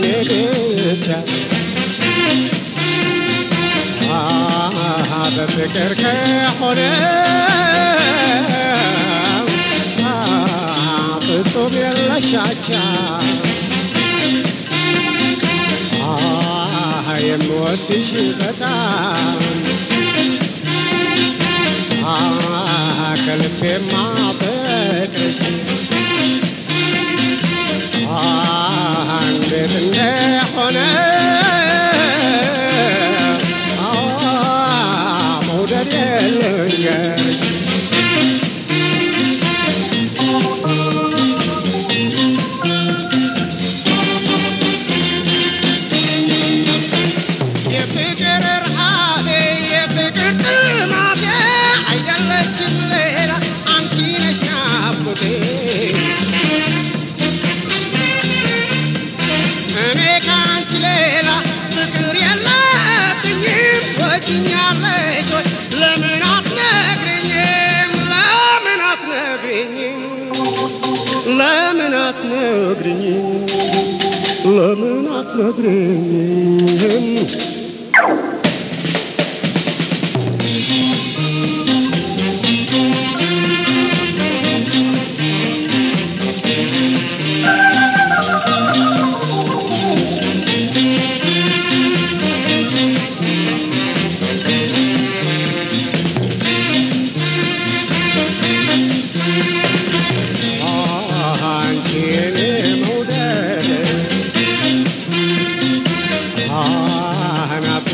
ብቻ በፍቅር ከሆነ ፍጹም የለሻቻ የምወድሽ በጣም ከልቤ ማበ አትነግርኝ? ለምን አትነግርኝ?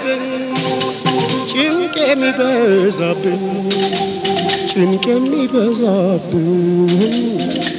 zapping. Çünkü mi be zapping. Çünkü mi be zapping.